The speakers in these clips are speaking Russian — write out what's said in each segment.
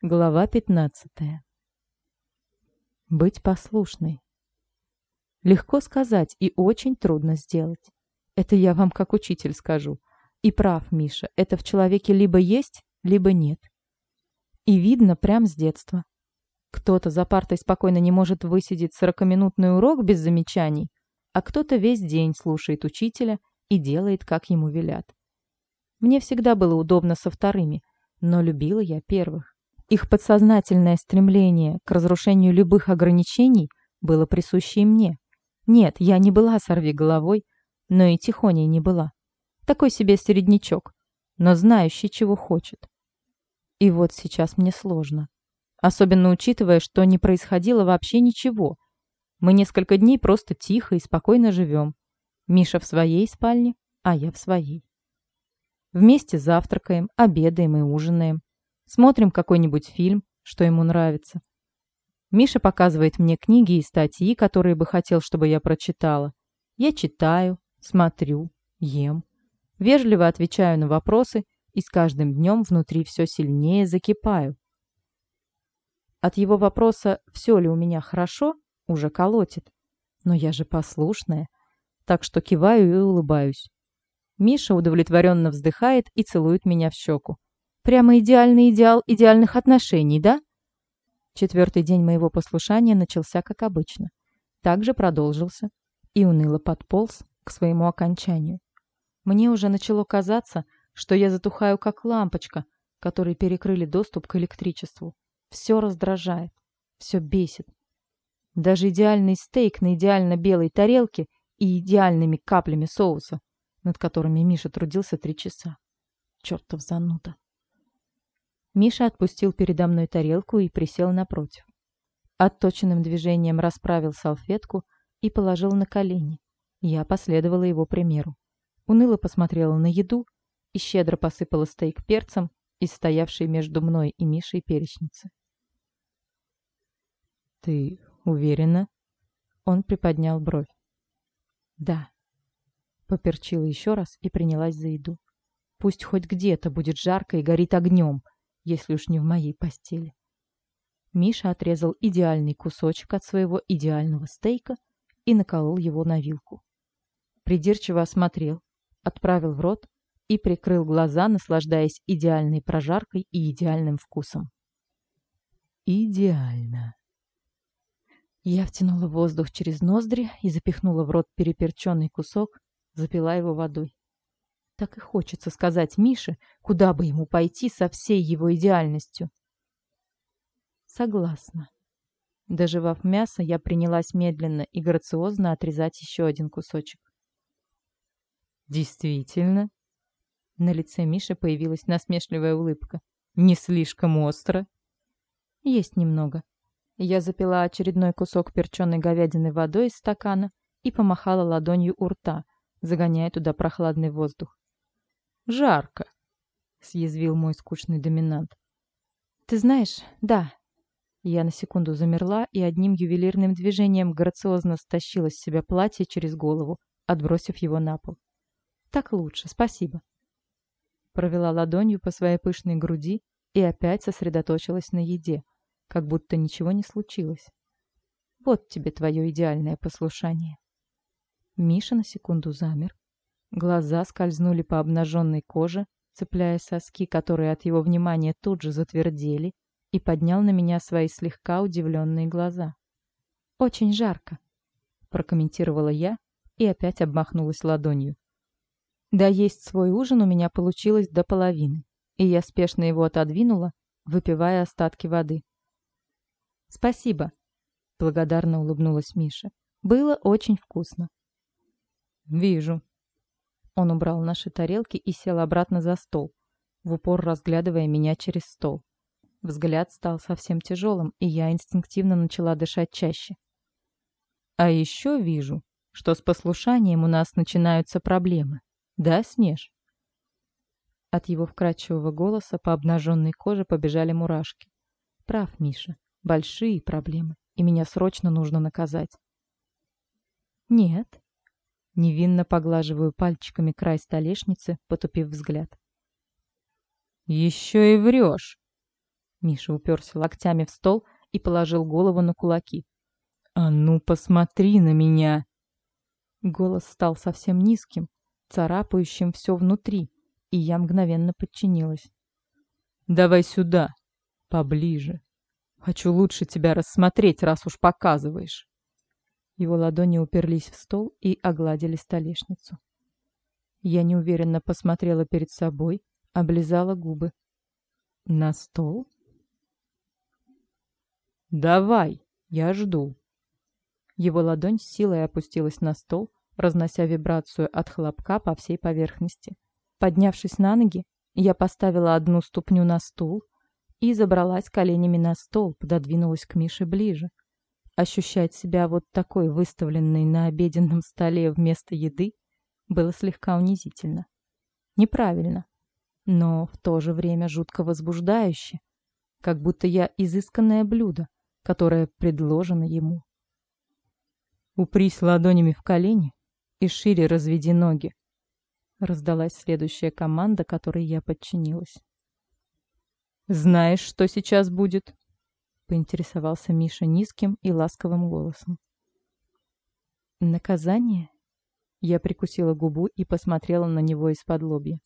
Глава 15. Быть послушной. Легко сказать и очень трудно сделать. Это я вам как учитель скажу. И прав, Миша, это в человеке либо есть, либо нет. И видно прям с детства. Кто-то за партой спокойно не может высидеть сорокаминутный урок без замечаний, а кто-то весь день слушает учителя и делает, как ему велят. Мне всегда было удобно со вторыми, но любила я первых. Их подсознательное стремление к разрушению любых ограничений было присуще и мне. Нет, я не была сорви головой, но и тихоней не была. Такой себе середнячок, но знающий, чего хочет. И вот сейчас мне сложно. Особенно учитывая, что не происходило вообще ничего. Мы несколько дней просто тихо и спокойно живем. Миша в своей спальне, а я в своей. Вместе завтракаем, обедаем и ужинаем. Смотрим какой-нибудь фильм, что ему нравится. Миша показывает мне книги и статьи, которые бы хотел, чтобы я прочитала. Я читаю, смотрю, ем. Вежливо отвечаю на вопросы и с каждым днем внутри все сильнее закипаю. От его вопроса «все ли у меня хорошо?» уже колотит. Но я же послушная, так что киваю и улыбаюсь. Миша удовлетворенно вздыхает и целует меня в щеку. Прямо идеальный идеал идеальных отношений, да? Четвертый день моего послушания начался как обычно. Также продолжился и уныло подполз к своему окончанию. Мне уже начало казаться, что я затухаю как лампочка, которой перекрыли доступ к электричеству. Все раздражает, все бесит. Даже идеальный стейк на идеально белой тарелке и идеальными каплями соуса, над которыми Миша трудился три часа. Чертов зануда. Миша отпустил передо мной тарелку и присел напротив. Отточенным движением расправил салфетку и положил на колени. Я последовала его примеру. Уныло посмотрела на еду и щедро посыпала стейк перцем из стоявшей между мной и Мишей перечницы. «Ты уверена?» Он приподнял бровь. «Да». Поперчила еще раз и принялась за еду. «Пусть хоть где-то будет жарко и горит огнем, если уж не в моей постели. Миша отрезал идеальный кусочек от своего идеального стейка и наколол его на вилку. Придирчиво осмотрел, отправил в рот и прикрыл глаза, наслаждаясь идеальной прожаркой и идеальным вкусом. Идеально. Я втянула воздух через ноздри и запихнула в рот переперченный кусок, запила его водой. Так и хочется сказать Мише, куда бы ему пойти со всей его идеальностью. Согласна. Доживав мясо, я принялась медленно и грациозно отрезать еще один кусочек. Действительно? На лице Миши появилась насмешливая улыбка. Не слишком остро? Есть немного. Я запила очередной кусок перченой говядины водой из стакана и помахала ладонью у рта, загоняя туда прохладный воздух. Жарко, съязвил мой скучный доминант. Ты знаешь, да. Я на секунду замерла и одним ювелирным движением грациозно стащила с себя платье через голову, отбросив его на пол. Так лучше, спасибо. Провела ладонью по своей пышной груди и опять сосредоточилась на еде, как будто ничего не случилось. Вот тебе твое идеальное послушание. Миша на секунду замер, Глаза скользнули по обнаженной коже, цепляя соски, которые от его внимания тут же затвердели, и поднял на меня свои слегка удивленные глаза. «Очень жарко», — прокомментировала я и опять обмахнулась ладонью. Да есть свой ужин у меня получилось до половины, и я спешно его отодвинула, выпивая остатки воды. «Спасибо», — благодарно улыбнулась Миша. «Было очень вкусно». «Вижу», он убрал наши тарелки и сел обратно за стол, в упор разглядывая меня через стол. Взгляд стал совсем тяжелым, и я инстинктивно начала дышать чаще. А еще вижу, что с послушанием у нас начинаются проблемы. Да, Снеж? От его вкрадчивого голоса по обнаженной коже побежали мурашки. Прав, Миша. Большие проблемы, и меня срочно нужно наказать. Нет, Невинно поглаживаю пальчиками край столешницы, потупив взгляд. «Еще и врешь!» Миша уперся локтями в стол и положил голову на кулаки. «А ну, посмотри на меня!» Голос стал совсем низким, царапающим все внутри, и я мгновенно подчинилась. «Давай сюда, поближе. Хочу лучше тебя рассмотреть, раз уж показываешь». Его ладони уперлись в стол и огладили столешницу. Я неуверенно посмотрела перед собой, облизала губы. «На стол?» «Давай, я жду». Его ладонь с силой опустилась на стол, разнося вибрацию от хлопка по всей поверхности. Поднявшись на ноги, я поставила одну ступню на стул и забралась коленями на стол, пододвинулась к Мише ближе. Ощущать себя вот такой выставленной на обеденном столе вместо еды было слегка унизительно. Неправильно, но в то же время жутко возбуждающе, как будто я изысканное блюдо, которое предложено ему. Упрись ладонями в колени и шире разведи ноги. Раздалась следующая команда, которой я подчинилась. «Знаешь, что сейчас будет?» — поинтересовался Миша низким и ласковым голосом. «Наказание?» Я прикусила губу и посмотрела на него из-под лобья.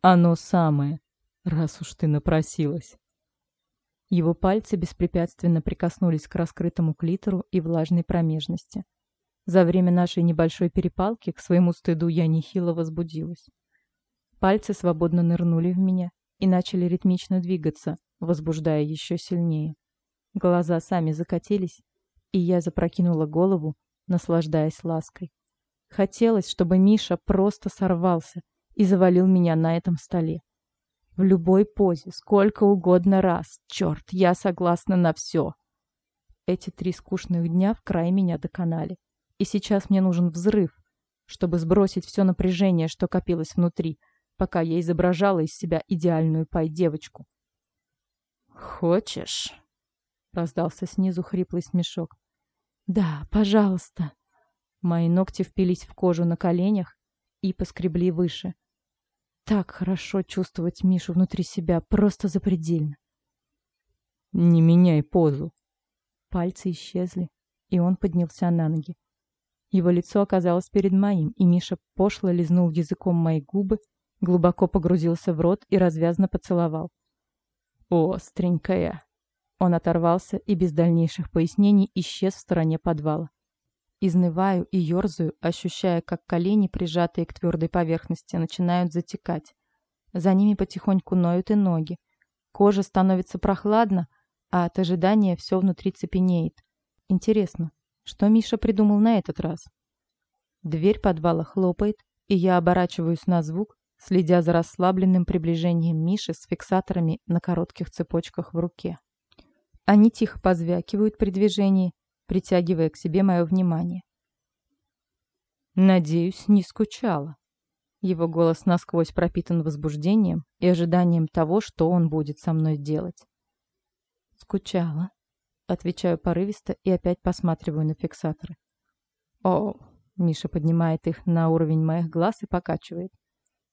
«Оно самое, раз уж ты напросилась». Его пальцы беспрепятственно прикоснулись к раскрытому клитору и влажной промежности. За время нашей небольшой перепалки к своему стыду я нехило возбудилась. Пальцы свободно нырнули в меня и начали ритмично двигаться, возбуждая еще сильнее. Глаза сами закатились, и я запрокинула голову, наслаждаясь лаской. Хотелось, чтобы Миша просто сорвался и завалил меня на этом столе. В любой позе, сколько угодно раз. Черт, я согласна на все. Эти три скучных дня в край меня доконали. И сейчас мне нужен взрыв, чтобы сбросить все напряжение, что копилось внутри, пока я изображала из себя идеальную пай-девочку. «Хочешь?» — раздался снизу хриплый смешок. «Да, пожалуйста». Мои ногти впились в кожу на коленях и поскребли выше. Так хорошо чувствовать Мишу внутри себя, просто запредельно. «Не меняй позу». Пальцы исчезли, и он поднялся на ноги. Его лицо оказалось перед моим, и Миша пошло лизнул языком мои губы, глубоко погрузился в рот и развязно поцеловал. «Остренькая!» Он оторвался и без дальнейших пояснений исчез в стороне подвала. Изнываю и ерзаю, ощущая, как колени, прижатые к твердой поверхности, начинают затекать. За ними потихоньку ноют и ноги. Кожа становится прохладно, а от ожидания все внутри цепенеет. Интересно, что Миша придумал на этот раз? Дверь подвала хлопает, и я оборачиваюсь на звук, следя за расслабленным приближением Миши с фиксаторами на коротких цепочках в руке. Они тихо позвякивают при движении, притягивая к себе мое внимание. «Надеюсь, не скучала». Его голос насквозь пропитан возбуждением и ожиданием того, что он будет со мной делать. «Скучала», — отвечаю порывисто и опять посматриваю на фиксаторы. «О!» — Миша поднимает их на уровень моих глаз и покачивает.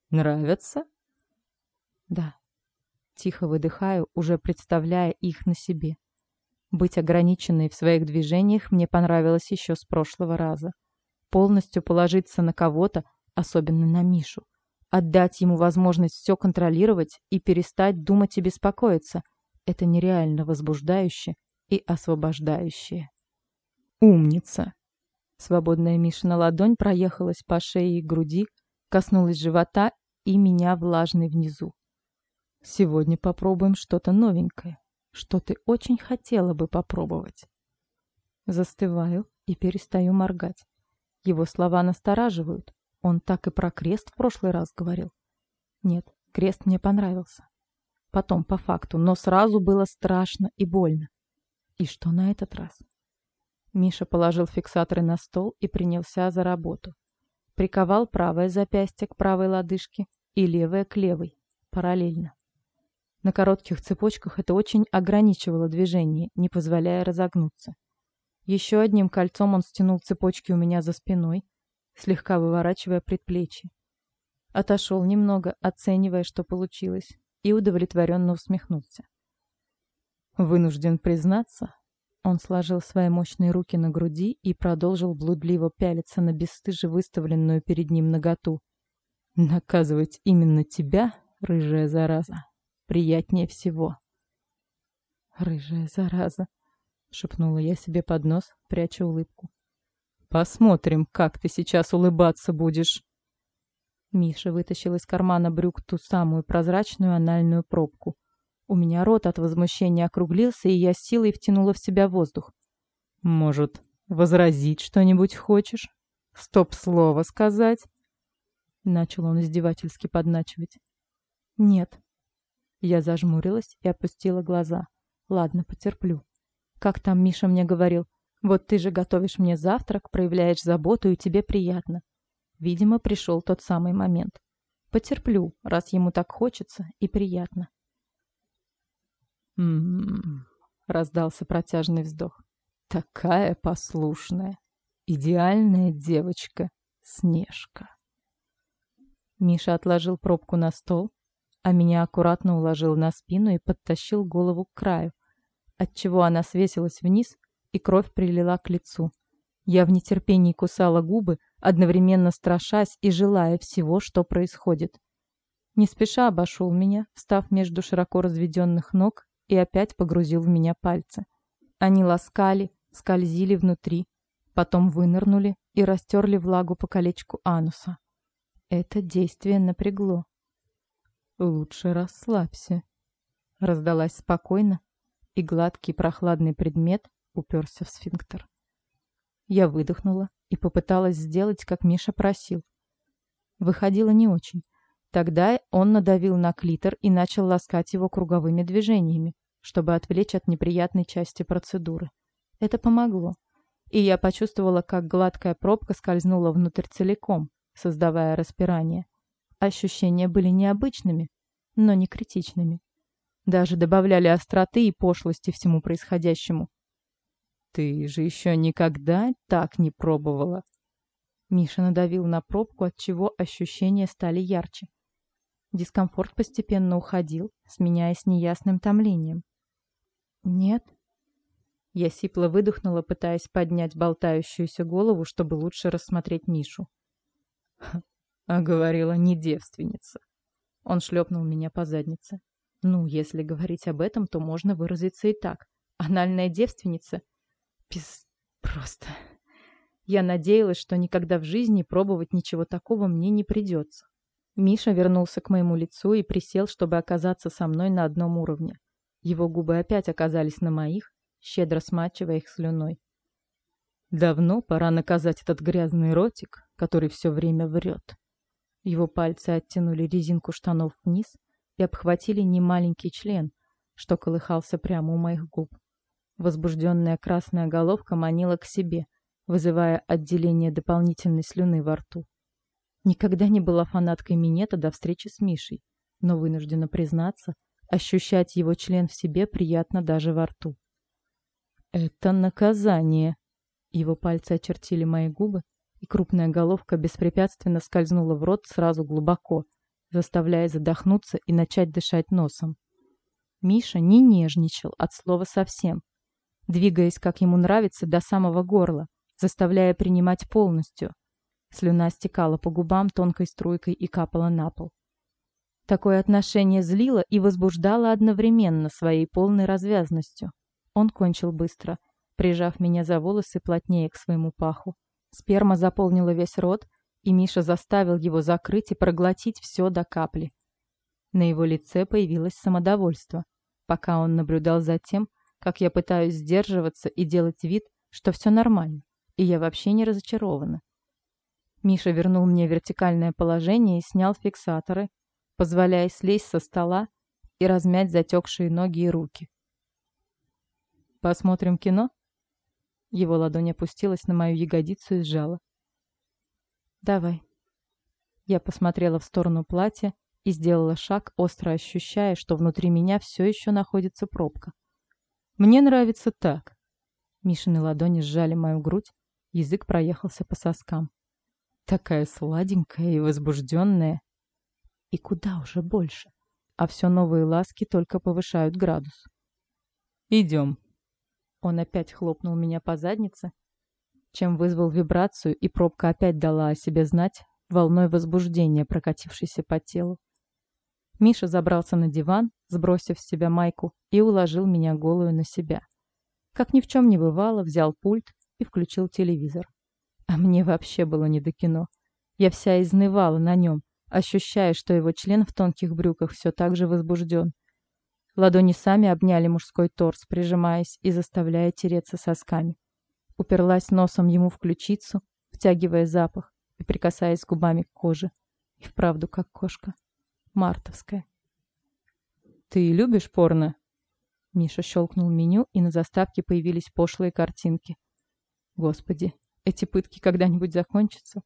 «Нравятся?» «Да». Тихо выдыхаю, уже представляя их на себе. Быть ограниченной в своих движениях мне понравилось еще с прошлого раза. Полностью положиться на кого-то, особенно на Мишу. Отдать ему возможность все контролировать и перестать думать и беспокоиться. Это нереально возбуждающе и освобождающее. Умница! Свободная Мишина ладонь проехалась по шее и груди, коснулась живота и меня влажной внизу. Сегодня попробуем что-то новенькое что ты очень хотела бы попробовать. Застываю и перестаю моргать. Его слова настораживают. Он так и про крест в прошлый раз говорил. Нет, крест мне понравился. Потом, по факту, но сразу было страшно и больно. И что на этот раз? Миша положил фиксаторы на стол и принялся за работу. Приковал правое запястье к правой лодыжке и левое к левой, параллельно. На коротких цепочках это очень ограничивало движение, не позволяя разогнуться. Еще одним кольцом он стянул цепочки у меня за спиной, слегка выворачивая предплечье. Отошел немного, оценивая, что получилось, и удовлетворенно усмехнулся. Вынужден признаться, он сложил свои мощные руки на груди и продолжил блудливо пялиться на бесстыже выставленную перед ним наготу. Наказывать именно тебя, рыжая зараза, приятнее всего. Рыжая зараза, шепнула я себе под нос, пряча улыбку. Посмотрим, как ты сейчас улыбаться будешь. Миша вытащил из кармана брюк ту самую прозрачную анальную пробку. У меня рот от возмущения округлился, и я силой втянула в себя воздух. «Может, возразить что-нибудь хочешь? Стоп-слово сказать?» Начал он издевательски подначивать. «Нет». Я зажмурилась и опустила глаза. «Ладно, потерплю. Как там Миша мне говорил? Вот ты же готовишь мне завтрак, проявляешь заботу, и тебе приятно. Видимо, пришел тот самый момент. Потерплю, раз ему так хочется и приятно. «М-м-м», раздался протяжный вздох. «Такая послушная, идеальная девочка, Снежка». Миша отложил пробку на стол, а меня аккуратно уложил на спину и подтащил голову к краю, отчего она свесилась вниз, и кровь прилила к лицу. Я в нетерпении кусала губы, одновременно страшась и желая всего, что происходит. Не спеша обошел меня, встав между широко разведенных ног и опять погрузил в меня пальцы. Они ласкали, скользили внутри, потом вынырнули и растерли влагу по колечку ануса. Это действие напрягло. «Лучше расслабься», — раздалась спокойно, и гладкий прохладный предмет уперся в сфинктер. Я выдохнула и попыталась сделать, как Миша просил. Выходило не очень. Тогда он надавил на клитор и начал ласкать его круговыми движениями, чтобы отвлечь от неприятной части процедуры. Это помогло. И я почувствовала, как гладкая пробка скользнула внутрь целиком, создавая распирание. Ощущения были необычными, но не критичными. Даже добавляли остроты и пошлости всему происходящему. Ты же еще никогда так не пробовала. Миша надавил на пробку, от чего ощущения стали ярче. Дискомфорт постепенно уходил, сменяясь неясным томлением. «Нет». Я сипло выдохнула, пытаясь поднять болтающуюся голову, чтобы лучше рассмотреть Мишу. «А говорила, не девственница». Он шлепнул меня по заднице. «Ну, если говорить об этом, то можно выразиться и так. Анальная девственница Пиз... просто... Я надеялась, что никогда в жизни пробовать ничего такого мне не придется. Миша вернулся к моему лицу и присел, чтобы оказаться со мной на одном уровне. Его губы опять оказались на моих, щедро смачивая их слюной. Давно пора наказать этот грязный ротик, который все время врет. Его пальцы оттянули резинку штанов вниз и обхватили немаленький член, что колыхался прямо у моих губ. Возбужденная красная головка манила к себе, вызывая отделение дополнительной слюны во рту. Никогда не была фанаткой минета до встречи с Мишей, но вынуждена признаться, ощущать его член в себе приятно даже во рту. «Это наказание!» Его пальцы очертили мои губы, и крупная головка беспрепятственно скользнула в рот сразу глубоко, заставляя задохнуться и начать дышать носом. Миша не нежничал от слова совсем, двигаясь, как ему нравится, до самого горла, заставляя принимать полностью. Слюна стекала по губам тонкой струйкой и капала на пол. Такое отношение злило и возбуждало одновременно своей полной развязностью. Он кончил быстро, прижав меня за волосы плотнее к своему паху. Сперма заполнила весь рот, и Миша заставил его закрыть и проглотить все до капли. На его лице появилось самодовольство, пока он наблюдал за тем, как я пытаюсь сдерживаться и делать вид, что все нормально, и я вообще не разочарована. Миша вернул мне вертикальное положение и снял фиксаторы, позволяя слезть со стола и размять затекшие ноги и руки. «Посмотрим кино?» Его ладонь опустилась на мою ягодицу и сжала. «Давай». Я посмотрела в сторону платья и сделала шаг, остро ощущая, что внутри меня все еще находится пробка. Мне нравится так. Мишины ладони сжали мою грудь, язык проехался по соскам. Такая сладенькая и возбужденная. И куда уже больше. А все новые ласки только повышают градус. Идем. Он опять хлопнул меня по заднице, чем вызвал вибрацию, и пробка опять дала о себе знать волной возбуждения, прокатившейся по телу. Миша забрался на диван, сбросив с себя майку, и уложил меня голую на себя. Как ни в чем не бывало, взял пульт и включил телевизор. А мне вообще было не до кино. Я вся изнывала на нем, ощущая, что его член в тонких брюках все так же возбужден. Ладони сами обняли мужской торс, прижимаясь и заставляя тереться сосками. Уперлась носом ему в ключицу, втягивая запах и прикасаясь губами к коже. И вправду как кошка. Мартовская. «Ты любишь порно?» Миша щелкнул меню, и на заставке появились пошлые картинки. «Господи, эти пытки когда-нибудь закончатся?»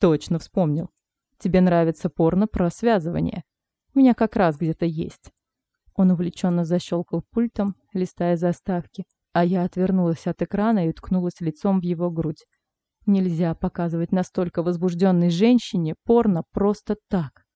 «Точно вспомнил. Тебе нравится порно про связывание. У меня как раз где-то есть». Он увлеченно защелкал пультом, листая заставки, а я отвернулась от экрана и уткнулась лицом в его грудь. Нельзя показывать настолько возбужденной женщине порно просто так.